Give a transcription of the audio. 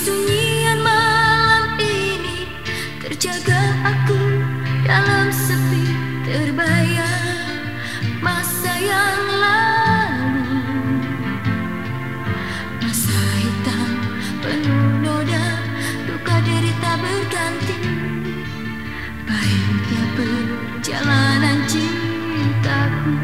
Kesunyian malam ini. Terjaga aku dalam sepi Terbayang masa yang lalu. Masa hitam penuh noda Duka derita berganti. Pahitnya perjalanan cintaku.